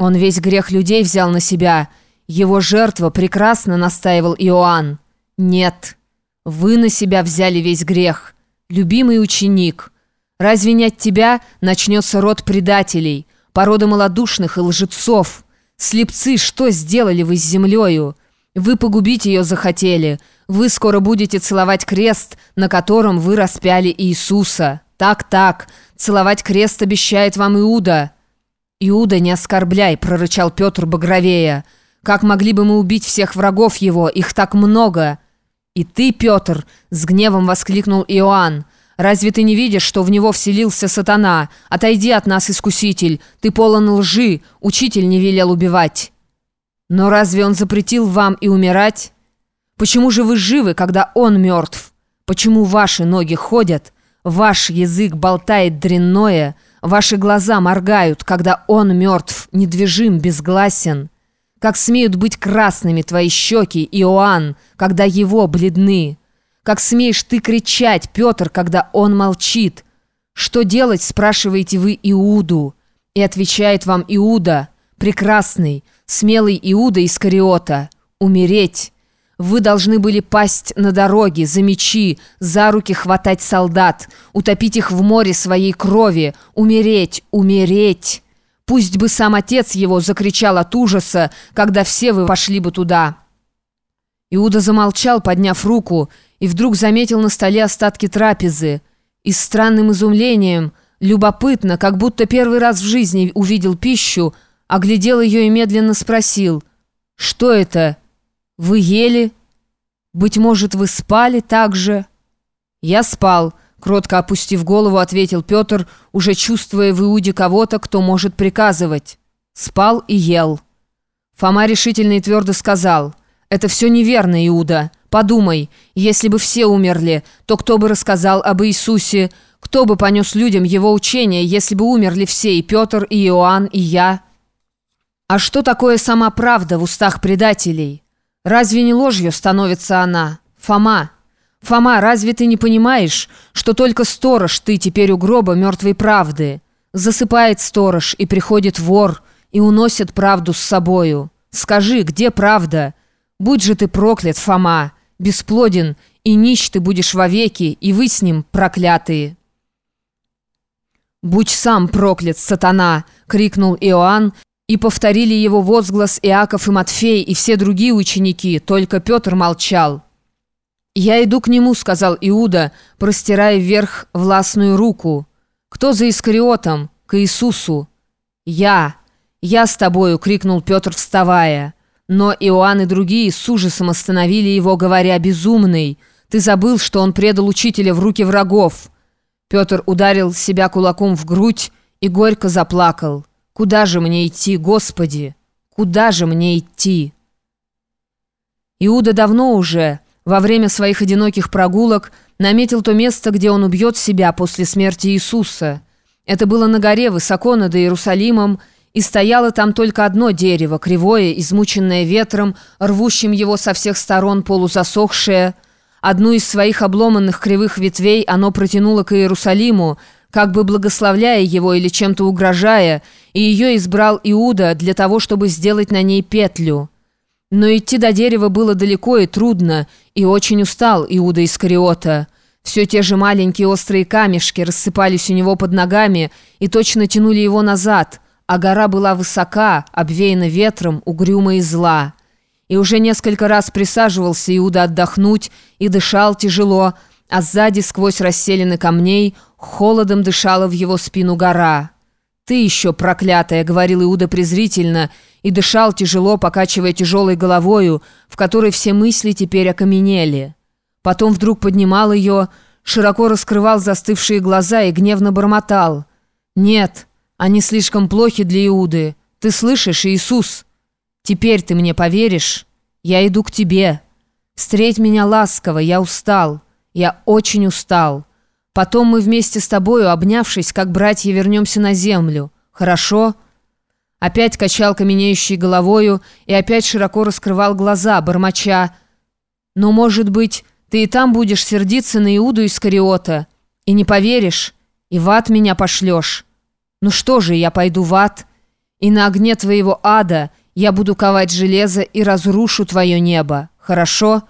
Он весь грех людей взял на себя. Его жертва прекрасно настаивал Иоанн. Нет, вы на себя взяли весь грех. Любимый ученик. Разве не от тебя начнется род предателей, порода малодушных и лжецов? Слепцы, что сделали вы с землею? Вы погубить ее захотели. Вы скоро будете целовать крест, на котором вы распяли Иисуса. Так-так, целовать крест обещает вам Иуда». «Иуда, не оскорбляй», — прорычал Петр багровея. «Как могли бы мы убить всех врагов его? Их так много!» «И ты, Петр!» — с гневом воскликнул Иоанн. «Разве ты не видишь, что в него вселился сатана? Отойди от нас, искуситель! Ты полон лжи! Учитель не велел убивать!» «Но разве он запретил вам и умирать? Почему же вы живы, когда он мертв? Почему ваши ноги ходят? Ваш язык болтает дрянное?» Ваши глаза моргают, когда он мертв, недвижим, безгласен. Как смеют быть красными твои щеки, Иоанн, когда его бледны. Как смеешь ты кричать, Петр, когда он молчит. Что делать, спрашиваете вы Иуду. И отвечает вам Иуда, прекрасный, смелый Иуда Искариота, умереть. Вы должны были пасть на дороге, за мечи, за руки хватать солдат, утопить их в море своей крови, умереть, умереть. Пусть бы сам отец его закричал от ужаса, когда все вы пошли бы туда». Иуда замолчал, подняв руку, и вдруг заметил на столе остатки трапезы. И с странным изумлением, любопытно, как будто первый раз в жизни увидел пищу, оглядел ее и медленно спросил «Что это?» Вы ели? Быть может, вы спали так же? Я спал, кротко опустив голову, ответил Петр, уже чувствуя в Иуде кого-то, кто может приказывать. Спал и ел. Фома решительно и твердо сказал, «Это все неверно, Иуда. Подумай, если бы все умерли, то кто бы рассказал об Иисусе, кто бы понес людям его учение, если бы умерли все, и Петр, и Иоанн, и я? А что такое сама правда в устах предателей?» Разве не ложью становится она? Фома! Фома, разве ты не понимаешь, что только сторож ты теперь у гроба мертвой правды? Засыпает сторож, и приходит вор, и уносит правду с собою. Скажи, где правда? Будь же ты проклят, Фома, бесплоден, и нищ ты будешь вовеки, и вы с ним проклятые». «Будь сам проклят, сатана!» — крикнул Иоанн, и повторили его возглас Иаков и Матфей, и все другие ученики, только Петр молчал. «Я иду к нему», — сказал Иуда, простирая вверх властную руку. «Кто за Искариотом? К Иисусу». «Я! Я с тобою!» — крикнул Петр, вставая. Но Иоанн и другие с ужасом остановили его, говоря, «Безумный! Ты забыл, что он предал учителя в руки врагов!» Петр ударил себя кулаком в грудь и горько заплакал. Куда же мне идти, Господи? Куда же мне идти? Иуда давно уже, во время своих одиноких прогулок, наметил то место, где он убьет себя после смерти Иисуса. Это было на горе, высоко над Иерусалимом, и стояло там только одно дерево, кривое, измученное ветром, рвущим его со всех сторон полузасохшее. Одну из своих обломанных кривых ветвей оно протянуло к Иерусалиму, как бы благословляя его или чем-то угрожая, и ее избрал Иуда для того, чтобы сделать на ней петлю. Но идти до дерева было далеко и трудно, и очень устал Иуда Искариота. Все те же маленькие острые камешки рассыпались у него под ногами и точно тянули его назад, а гора была высока, обвеяна ветром, угрюма и зла. И уже несколько раз присаживался Иуда отдохнуть и дышал тяжело, а сзади, сквозь расселены камней, холодом дышала в его спину гора. «Ты еще проклятая!» — говорил Иуда презрительно, и дышал тяжело, покачивая тяжелой головою, в которой все мысли теперь окаменели. Потом вдруг поднимал ее, широко раскрывал застывшие глаза и гневно бормотал. «Нет, они слишком плохи для Иуды. Ты слышишь, Иисус? Теперь ты мне поверишь? Я иду к тебе. Встреть меня ласково, я устал». Я очень устал. Потом мы вместе с тобою, обнявшись, как братья, вернемся на землю. Хорошо?» Опять качал каменеющей головою и опять широко раскрывал глаза, бормоча. «Но, может быть, ты и там будешь сердиться на Иуду Искариота, и не поверишь, и в ад меня пошлешь. Ну что же, я пойду в ад, И на огне твоего ада я буду ковать железо и разрушу твое небо. Хорошо?»